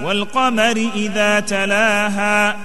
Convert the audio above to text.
والقمر إذا تلاها